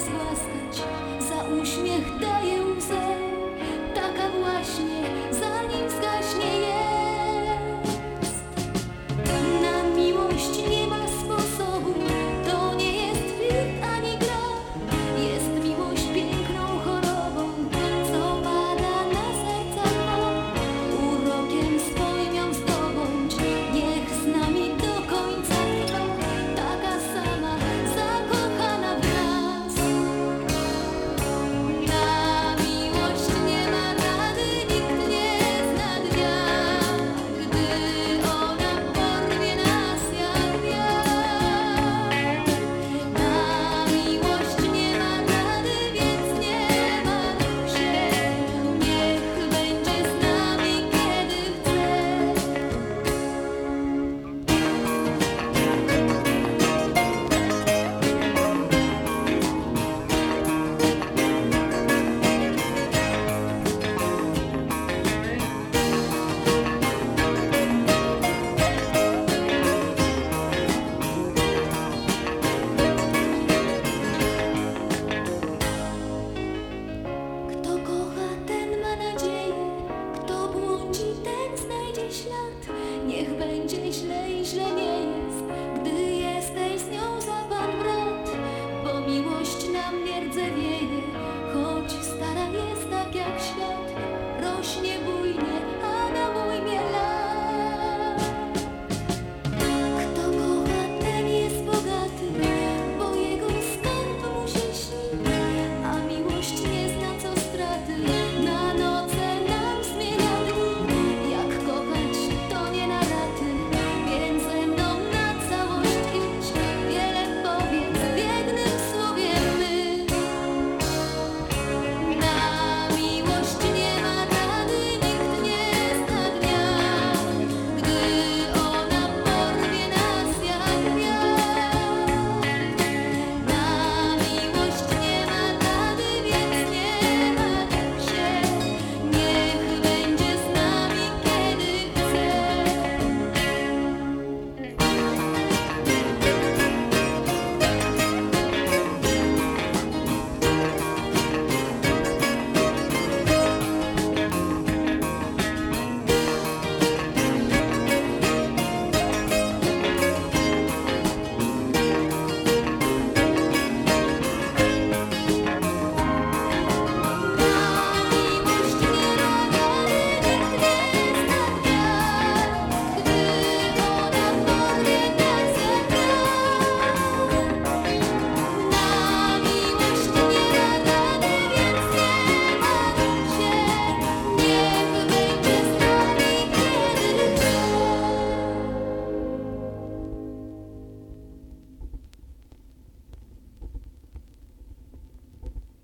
zgłaskać, za uśmiech daje łzę. Taka właśnie